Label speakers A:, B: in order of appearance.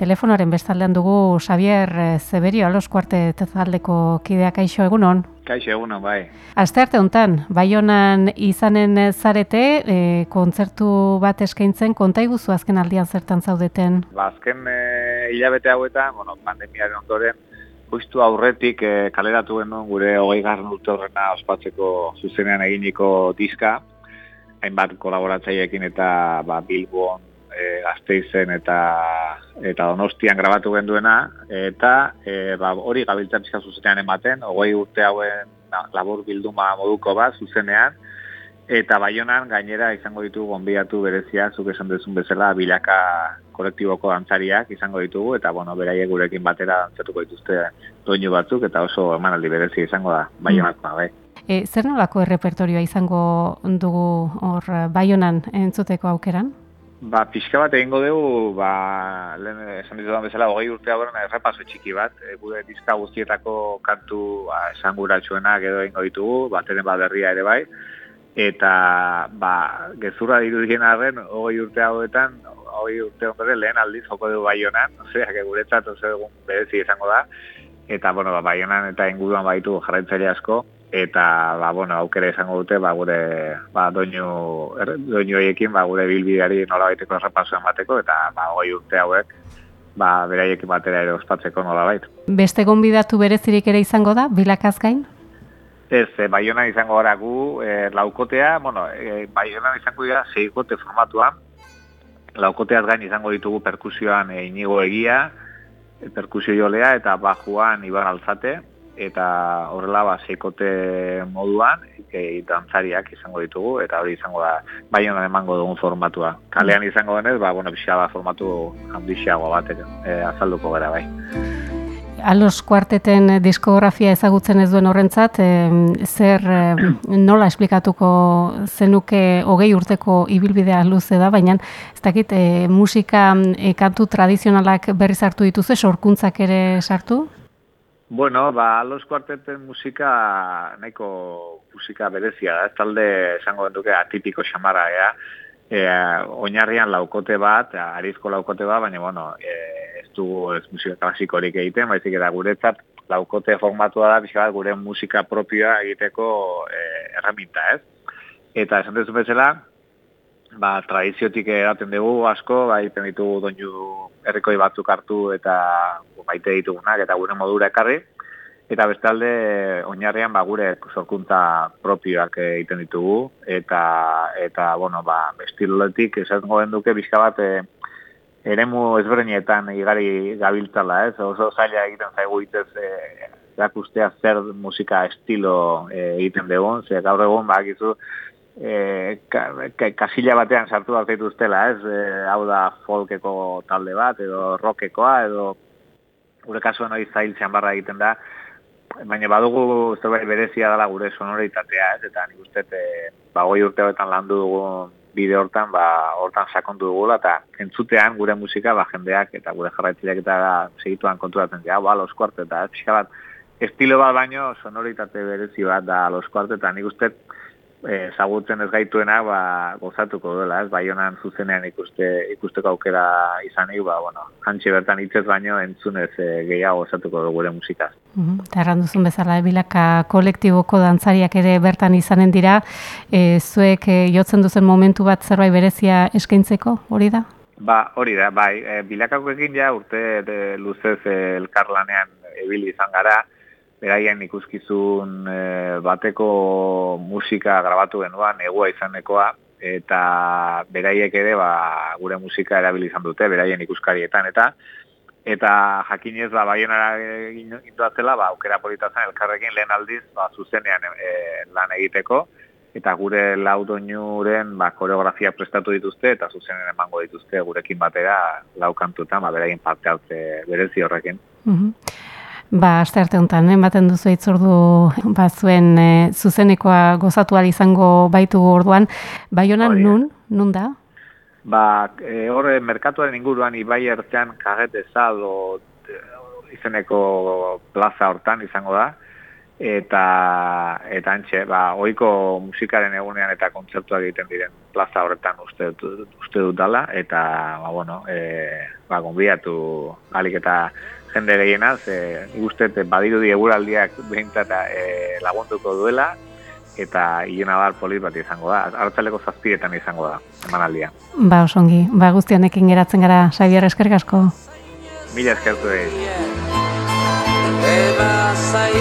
A: telefonoaren bestaldean dugu Xavier Zeberio, alos kuarte tezaldeko kideak aixo egunon.
B: Kaixo egunon, bai.
A: Aste arte honetan, Baionan izanen zarete, e, kontzertu bat eskaintzen, konta iguzu azken aldian zertan zaudeten?
B: Ba, azken e, hilabete hauetan, bueno, pandemiaren ondoren, justu aurretik e, kaleratu genuen gure hogei garren urte horrena ospatzeko zuzenean eginiko diska, hainbat kolaboratzaileekin eta ba, Bilbon e, Gasteizen eta eta Donostian grabatu genduena eta e, ba, hori gabiltza pizka zuzenean ematen, hogei urte hauen labur bilduma moduko bat zuzenean eta baionan gainera izango ditugu gonbiatu berezia, zuk esan duzun bezala bilaka kolektiboko dantzariak izango ditugu eta bueno, beraiek gurekin batera dantzatuko dituzte doinu batzuk eta oso emanaldi berezia izango da baionako, mm. bai.
A: E, zer nolako errepertorioa izango dugu hor baionan entzuteko aukeran?
B: Ba, pixka bat egingo dugu, ba, lehen esan ditudan bezala, hogei urtea horren errepaso txiki bat, e, gure dizka guztietako kantu ba, esan edo egingo ditugu, bat ere baderria ere bai, eta ba, gezurra dirudien arren, hogei urte hauetan, hogei urte ondoren lehen aldiz joko dugu bai honan, ozera, guretzat, ozera, egun berezi izango da, eta, bueno, ba, bai honan eta inguruan baitu jarraitzaile asko, eta ba, bueno, aukera izango dute ba, gure ba, doinu, er, doinu hoiekin ba, gure bilbideari nola baiteko errepaso emateko eta ba, goi urte hauek ba, beraiekin batera ere ospatzeko nola bait.
A: Beste gonbidatu berezirik ere izango da, bilakaz gain?
B: Ez, e, baiona izango gara gu, e, laukotea, bueno, e, baiona izango dira zeikote formatuan, laukoteaz gain izango ditugu perkusioan e, inigo egia, perkusio jolea eta bajuan iban altzate, eta horrela ba seikote moduan e, dantzariak izango ditugu eta hori izango da bai honan emango dugun formatua. Kalean izango denez, ba bueno, pixka formatu handixeago bat e, azalduko gara bai.
A: Alos kuarteten diskografia ezagutzen ez duen horrentzat, zer nola esplikatuko zenuke hogei urteko ibilbidea luze da, baina ez dakit e, musika e, kantu tradizionalak berriz hartu dituzte, sorkuntzak ere sartu?
B: Bueno, ba, los kuarteten musika, nahiko musika berezia da, talde esango duke atipiko xamara, ea. E, oinarrian laukote bat, arizko laukote bat, baina, bueno, e, ez du ez musika klasikorik egiten, baizik eta guretzat laukote formatua da, bizka gure musika propioa egiteko e, erraminta, ez? Eta esan dezu bezala, ba, tradiziotik eraten dugu asko, bai, ditugu doinu errekoi batzuk hartu eta maite ditugunak eta gure modura ekarri. Eta bestalde, oinarrean ba, gure sorkuntza propioak egiten ditugu. Eta, eta bueno, ba, estiloletik esan goen duke bizka bat e, eremu ezberdinetan igari gabiltzala, ez? Oso zaila egiten zaigu itez e, erakustea zer musika estilo e, egiten dugu. Zer gaur egun, e, kasila batean sartu bat dituztela, ez? E, hau da folkeko talde bat, edo rockekoa, edo gure kasuan hori zailtzean barra egiten da, baina badugu zerbait berezia dela gure sonoritatea, ez? Eta nik uste, e, ba, goi urte horretan landu dugu bide hortan, ba, hortan sakontu dugula, eta entzutean gure musika, ba, jendeak eta gure jarraitzileak eta segituan konturatzen dira, ba, los kuarte, eta ez, bat, estilo bat baino sonoritate berezi bat da los kuarte, eta nik uste, ezagutzen ez gaituena ba, gozatuko duela, ez? Bai honan zuzenean ikuste, ikusteko aukera izanik, ba, bueno, hantxe bertan hitzez baino entzunez e, gehiago gozatuko dugu gure musikaz.
A: Eta erran duzun bezala, bilaka kolektiboko dantzariak ere bertan izanen dira, e, zuek e, jotzen duzen momentu bat zerbait berezia eskaintzeko, hori da?
B: Ba, hori da, bai, e, bilakako egin ja urte de, luzez e, elkarlanean ebili izan gara, beraien ikuskizun e, bateko musika grabatu genuen, negua izanekoa, eta beraiek ere ba, gure musika erabili izan dute, beraien ikuskarietan, eta eta jakinez ba, baionara ginduatzela, ba, aukera politazan elkarrekin lehen aldiz ba, zuzenean e, lan egiteko, eta gure laudoinuren ba, koreografia prestatu dituzte, eta zuzenen emango dituzte gurekin batera laukantuta, ba, beraien parte hartze berezi horrekin. Mm
A: Ba, aste arte honetan, ematen duzu itzordu ba, zuen e, zuzenekoa gozatu izango baitu orduan. Bai honan, nun, nun da?
B: Ba, e, horre, merkatuaren inguruan, ibai ertean kaget ezado izeneko plaza hortan izango da. eta eta antxe, ba, oiko musikaren egunean eta kontzertuak egiten diren plaza horretan uste, uste dut dala, eta, ba, bueno, e, ba, gonbiatu alik eta jende gehiena, ze guztet badirudi eguraldiak behintzat e, lagunduko duela, eta hiena bar polit bat izango da. Artzaleko zazpietan izango da, emanaldia.
A: Ba, osongi, ba, guztionekin geratzen gara, Xabier, eskerrik asko.
B: Mila eskertu egin.
C: Eba zaidu